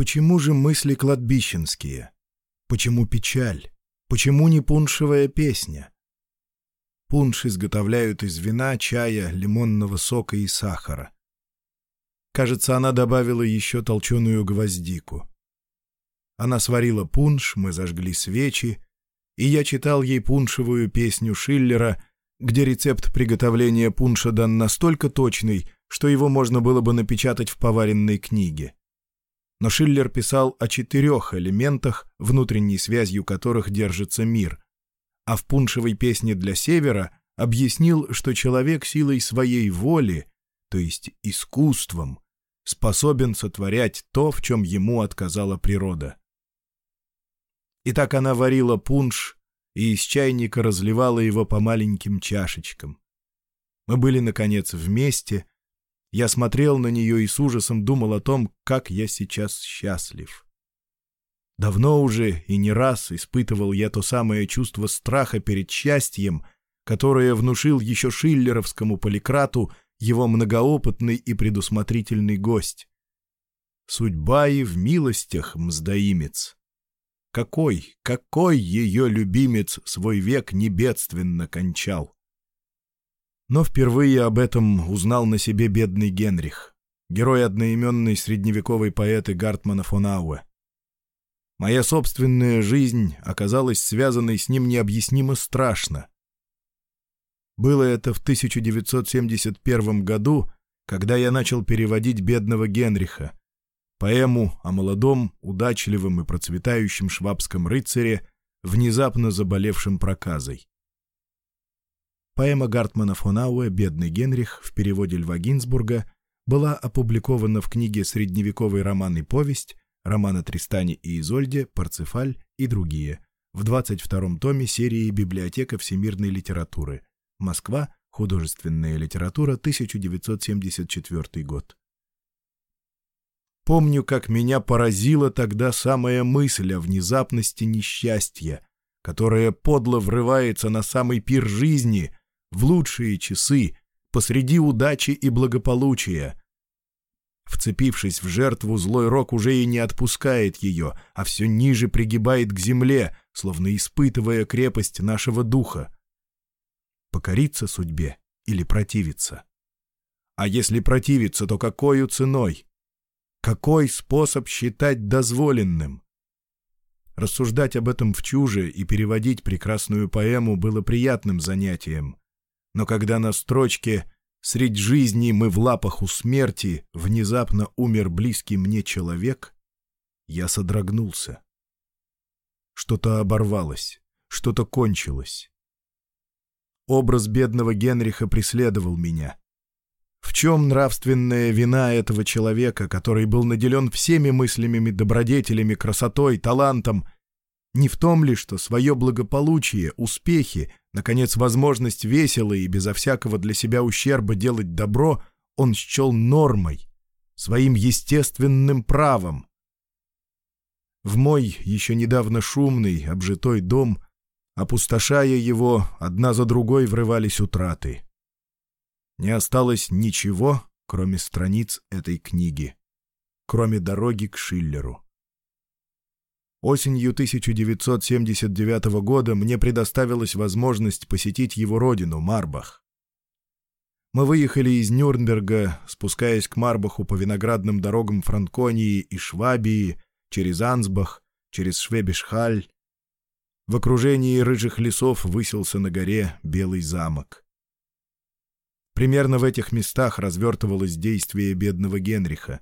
Почему же мысли кладбищенские? Почему печаль? Почему не пуншевая песня? Пунш изготовляют из вина, чая, лимонного сока и сахара. Кажется, она добавила еще толченую гвоздику. Она сварила пунш, мы зажгли свечи, и я читал ей пуншевую песню Шиллера, где рецепт приготовления пунша дан настолько точный, что его можно было бы напечатать в поваренной книге. Но Шиллер писал о четырех элементах, внутренней связью которых держится мир. А в пуншевой песне для Севера объяснил, что человек силой своей воли, то есть искусством, способен сотворять то, в чем ему отказала природа. И так она варила пунш и из чайника разливала его по маленьким чашечкам. Мы были, наконец, вместе, я смотрел на нее и с ужасом думал о том, как я сейчас счастлив. Давно уже и не раз испытывал я то самое чувство страха перед счастьем, которое внушил еще шиллеровскому поликрату его многоопытный и предусмотрительный гость. Судьба и в милостях мздоимец. Какой, какой ее любимец свой век небедственно кончал? Но впервые об этом узнал на себе бедный Генрих, герой одноименной средневековой поэты Гартмана фон Ауэ. Моя собственная жизнь оказалась связанной с ним необъяснимо страшно. Было это в 1971 году, когда я начал переводить «Бедного Генриха», поэму о молодом, удачливом и процветающем швабском рыцаре, внезапно заболевшем проказой. Поэма Гартмана фон Ауэ «Бедный Генрих» в переводе Льва Гинзбурга была опубликована в книге «Средневековый роман и повесть», роман о и Изольде, Парцефаль и другие, в 22-м томе серии «Библиотека всемирной литературы», Москва, художественная литература, 1974 год. Помню, как меня поразила тогда самая мысль о внезапности несчастья, которое подло врывается на самый пир жизни, в лучшие часы, посреди удачи и благополучия. Вцепившись в жертву, злой рок уже и не отпускает ее, а все ниже пригибает к земле, словно испытывая крепость нашего духа. Покориться судьбе или противиться? А если противиться, то какой ценой? Какой способ считать дозволенным? Рассуждать об этом в чуже и переводить прекрасную поэму было приятным занятием. Но когда на строчке «Средь жизни мы в лапах у смерти» внезапно умер близкий мне человек, я содрогнулся. Что-то оборвалось, что-то кончилось. Образ бедного Генриха преследовал меня. В чем нравственная вина этого человека, который был наделен всеми мыслями, добродетелями, красотой, талантом — не в том ли, что свое благополучие, успехи, наконец, возможность весело и безо всякого для себя ущерба делать добро он счел нормой, своим естественным правом. В мой еще недавно шумный, обжитой дом, опустошая его, одна за другой врывались утраты. Не осталось ничего, кроме страниц этой книги, кроме дороги к Шиллеру. Осенью 1979 года мне предоставилась возможность посетить его родину, Марбах. Мы выехали из Нюрнберга, спускаясь к Марбаху по виноградным дорогам Франконии и Швабии, через Ансбах, через Швебишхаль. В окружении рыжих лесов высился на горе Белый замок. Примерно в этих местах развертывалось действие бедного Генриха,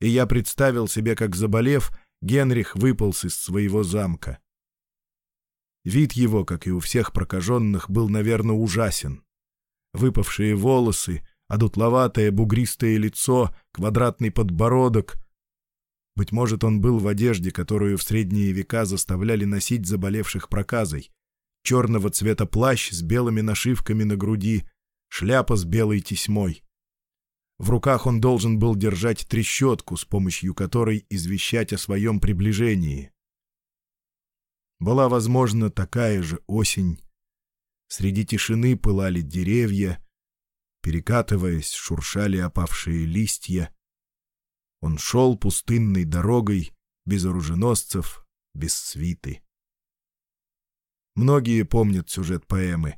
и я представил себе, как, заболев, Генрих выполз из своего замка. Вид его, как и у всех прокаженных, был, наверное, ужасен. Выпавшие волосы, одутловатое бугристое лицо, квадратный подбородок. Быть может, он был в одежде, которую в средние века заставляли носить заболевших проказой. Черного цвета плащ с белыми нашивками на груди, шляпа с белой тесьмой. В руках он должен был держать трещотку, с помощью которой извещать о своем приближении. Была, возможно, такая же осень. Среди тишины пылали деревья, перекатываясь, шуршали опавшие листья. Он шел пустынной дорогой, без оруженосцев, без свиты. Многие помнят сюжет поэмы,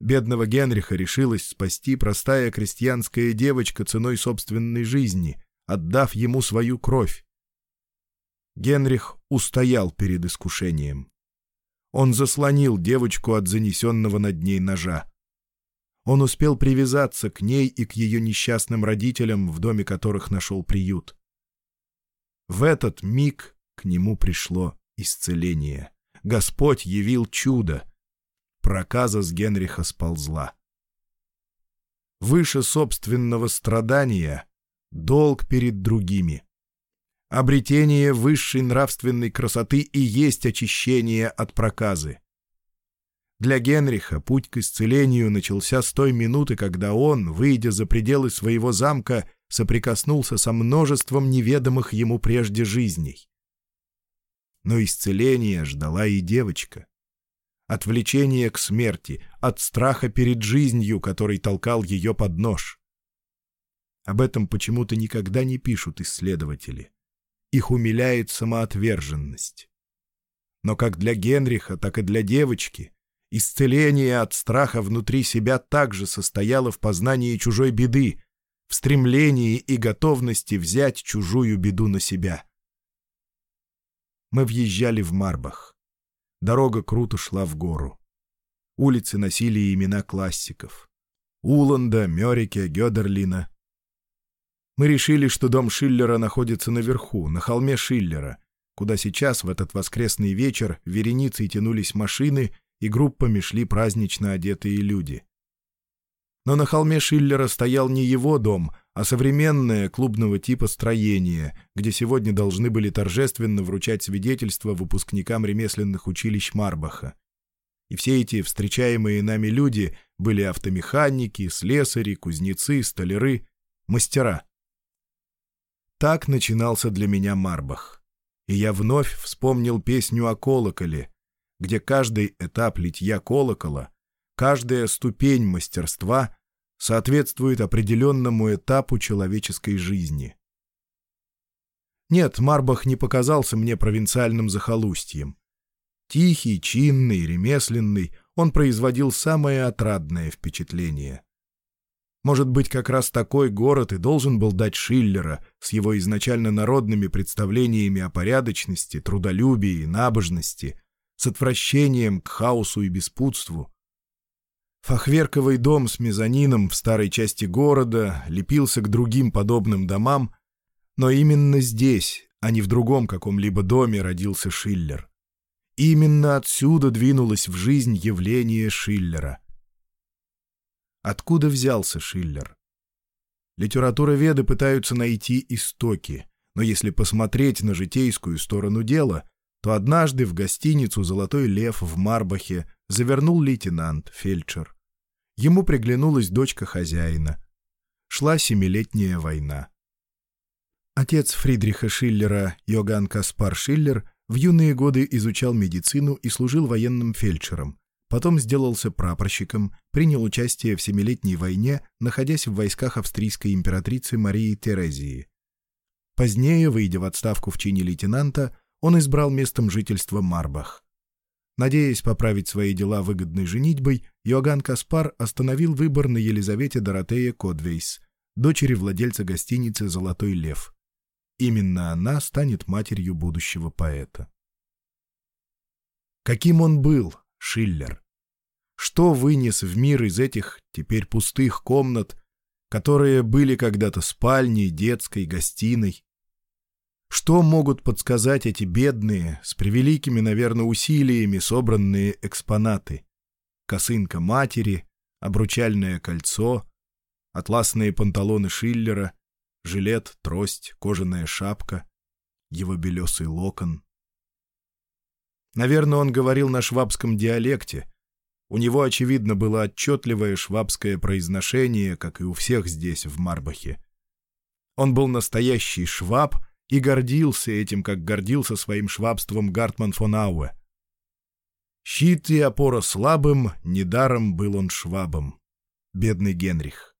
Бедного Генриха решилась спасти простая крестьянская девочка ценой собственной жизни, отдав ему свою кровь. Генрих устоял перед искушением. Он заслонил девочку от занесенного над ней ножа. Он успел привязаться к ней и к ее несчастным родителям, в доме которых нашел приют. В этот миг к нему пришло исцеление. Господь явил чудо — проказа с Генриха сползла. Выше собственного страдания — долг перед другими. Обретение высшей нравственной красоты и есть очищение от проказы. Для Генриха путь к исцелению начался с той минуты, когда он, выйдя за пределы своего замка, соприкоснулся со множеством неведомых ему прежде жизней. Но исцеление ждала и девочка. Отвлечение к смерти, от страха перед жизнью, который толкал ее под нож. Об этом почему-то никогда не пишут исследователи. Их умиляет самоотверженность. Но как для Генриха, так и для девочки исцеление от страха внутри себя также состояло в познании чужой беды, в стремлении и готовности взять чужую беду на себя. Мы въезжали в Марбах. Дорога круто шла в гору. Улицы носили имена классиков. Уланда, Мерике, Гёдерлина. Мы решили, что дом Шиллера находится наверху, на холме Шиллера, куда сейчас, в этот воскресный вечер, вереницей тянулись машины и группами шли празднично одетые люди. Но на холме Шиллера стоял не его дом, а современное клубного типа строение, где сегодня должны были торжественно вручать свидетельства выпускникам ремесленных училищ Марбаха. И все эти встречаемые нами люди были автомеханики, слесари, кузнецы, столяры, мастера. Так начинался для меня Марбах. И я вновь вспомнил песню о колоколе, где каждый этап литья колокола, каждая ступень мастерства соответствует определенному этапу человеческой жизни. Нет, Марбах не показался мне провинциальным захолустьем. Тихий, чинный, ремесленный, он производил самое отрадное впечатление. Может быть, как раз такой город и должен был дать Шиллера с его изначально народными представлениями о порядочности, трудолюбии, набожности, с отвращением к хаосу и беспутству — Фахверковый дом с мезонином в старой части города лепился к другим подобным домам, но именно здесь, а не в другом каком-либо доме, родился Шиллер. Именно отсюда двинулось в жизнь явление Шиллера. Откуда взялся Шиллер? Литературоведы пытаются найти истоки, но если посмотреть на житейскую сторону дела, то однажды в гостиницу «Золотой лев» в Марбахе завернул лейтенант, фельдшер. Ему приглянулась дочка хозяина. Шла семилетняя война. Отец Фридриха Шиллера, Йоганн Каспар Шиллер, в юные годы изучал медицину и служил военным фельдшером. Потом сделался прапорщиком, принял участие в Семилетней войне, находясь в войсках австрийской императрицы Марии Терезии. Позднее, выйдя в отставку в чине лейтенанта, он избрал местом жительства Марбах. Надеясь поправить свои дела выгодной женитьбой, Йоганн Каспар остановил выбор на Елизавете Доротея Кодвейс, дочери владельца гостиницы «Золотой лев». Именно она станет матерью будущего поэта. Каким он был, Шиллер? Что вынес в мир из этих, теперь пустых комнат, которые были когда-то спальней, детской, гостиной? Что могут подсказать эти бедные, с превеликими, наверное, усилиями собранные экспонаты? Косынка матери, обручальное кольцо, атласные панталоны Шиллера, жилет, трость, кожаная шапка, его белесый локон. Наверное, он говорил на швабском диалекте. У него, очевидно, было отчетливое швабское произношение, как и у всех здесь, в Марбахе. Он был настоящий шваб — и гордился этим, как гордился своим швабством Гартман фон Ауэ. Щит и опора слабым, недаром был он швабом. Бедный Генрих.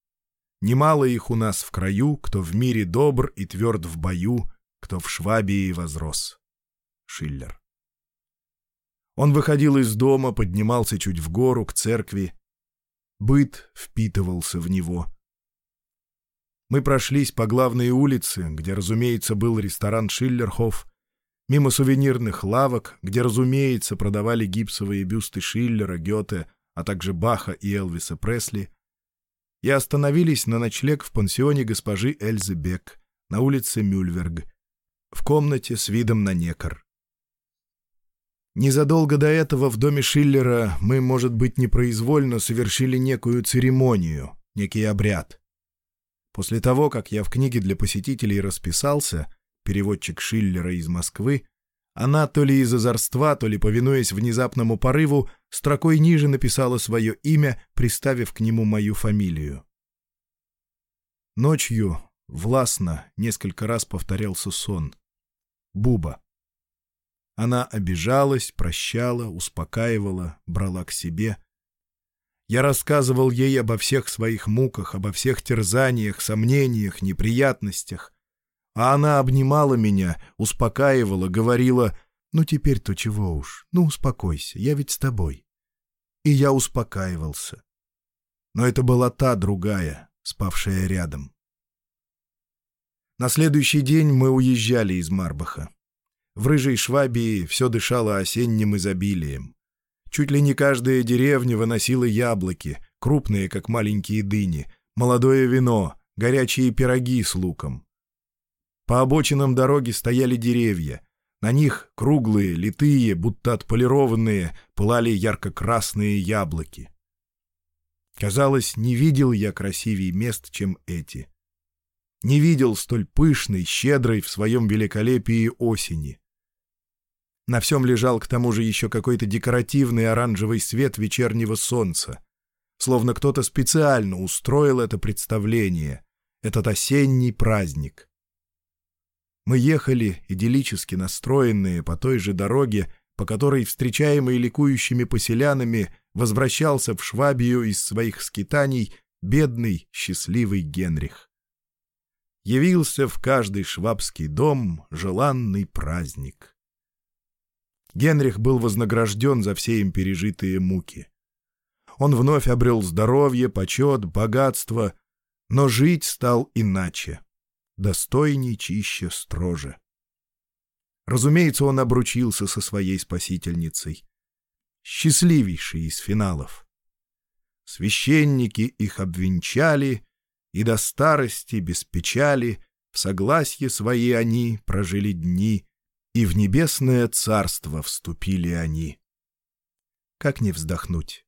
Немало их у нас в краю, кто в мире добр и тверд в бою, кто в Швабии возрос. Шиллер. Он выходил из дома, поднимался чуть в гору, к церкви. Быт впитывался в него — мы прошлись по главной улице, где, разумеется, был ресторан Шиллерхоф, мимо сувенирных лавок, где, разумеется, продавали гипсовые бюсты Шиллера, Гёте, а также Баха и Элвиса Пресли, и остановились на ночлег в пансионе госпожи Эльзы Бек на улице Мюльверг, в комнате с видом на Некор. Незадолго до этого в доме Шиллера мы, может быть, непроизвольно совершили некую церемонию, некий обряд. После того, как я в книге для посетителей расписался, переводчик Шиллера из Москвы, она то ли из озорства, то ли повинуясь внезапному порыву, строкой ниже написала свое имя, приставив к нему мою фамилию. Ночью, властно, несколько раз повторялся сон. Буба. Она обижалась, прощала, успокаивала, брала к себе — я рассказывал ей обо всех своих муках, обо всех терзаниях, сомнениях, неприятностях. А она обнимала меня, успокаивала, говорила, «Ну теперь-то чего уж, ну успокойся, я ведь с тобой». И я успокаивался. Но это была та другая, спавшая рядом. На следующий день мы уезжали из Марбаха. В рыжей Швабии все дышало осенним изобилием. Чуть ли не каждая деревня выносила яблоки, крупные, как маленькие дыни, молодое вино, горячие пироги с луком. По обочинам дороги стояли деревья. На них круглые, литые, будто отполированные, пылали ярко-красные яблоки. Казалось, не видел я красивее мест, чем эти. Не видел столь пышной, щедрой в своем великолепии осени. На всем лежал к тому же еще какой-то декоративный оранжевый свет вечернего солнца. Словно кто-то специально устроил это представление, этот осенний праздник. Мы ехали, идиллически настроенные, по той же дороге, по которой, встречаемый ликующими поселянами, возвращался в Швабию из своих скитаний бедный, счастливый Генрих. Явился в каждый швабский дом желанный праздник. Генрих был вознагражден за все им пережитые муки. Он вновь обрел здоровье, почет, богатство, но жить стал иначе, достойней, чище, строже. Разумеется, он обручился со своей спасительницей. Счастливейший из финалов. Священники их обвенчали, и до старости, без печали, в согласии свои они прожили дни — и в небесное царство вступили они. Как не вздохнуть?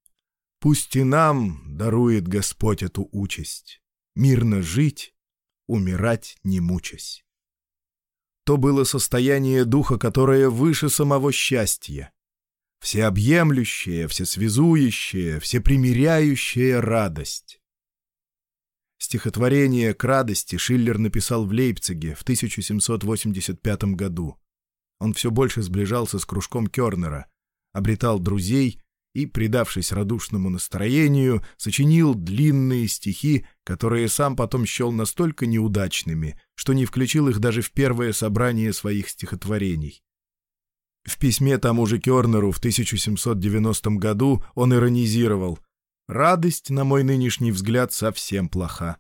Пусть и нам дарует Господь эту участь, мирно жить, умирать не мучась. То было состояние духа, которое выше самого счастья, всеобъемлющая, всесвязующая, всепримиряющая радость. Стихотворение «К радости» Шиллер написал в Лейпциге в 1785 году. Он все больше сближался с кружком Кернера, обретал друзей и, придавшись радушному настроению, сочинил длинные стихи, которые сам потом счел настолько неудачными, что не включил их даже в первое собрание своих стихотворений. В письме тому же Кернеру в 1790 году он иронизировал «Радость, на мой нынешний взгляд, совсем плоха.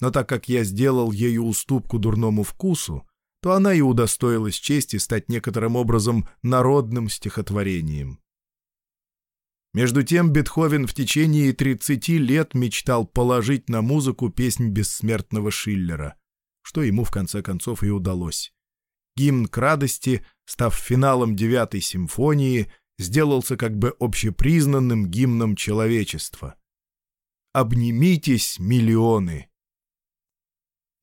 Но так как я сделал ею уступку дурному вкусу, то она и удостоилась чести стать некоторым образом народным стихотворением. Между тем Бетховен в течение 30 лет мечтал положить на музыку песнь бессмертного Шиллера, что ему в конце концов и удалось. Гимн к радости, став финалом девятой симфонии, сделался как бы общепризнанным гимном человечества. «Обнимитесь, миллионы!»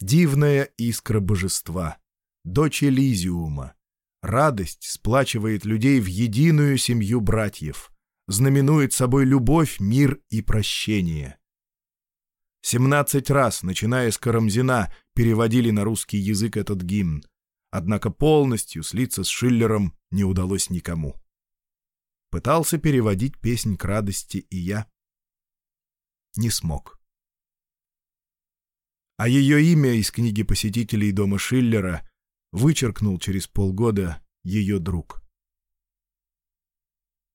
Дивная искра божества дочь Элизиума. Радость сплачивает людей в единую семью братьев, знаменует собой любовь, мир и прощение. Семнадцать раз, начиная с Карамзина, переводили на русский язык этот гимн, однако полностью слиться с Шиллером не удалось никому. Пытался переводить песнь к радости и я. Не смог. А ее имя из книги посетителей дома Шиллера вычеркнул через полгода ее друг.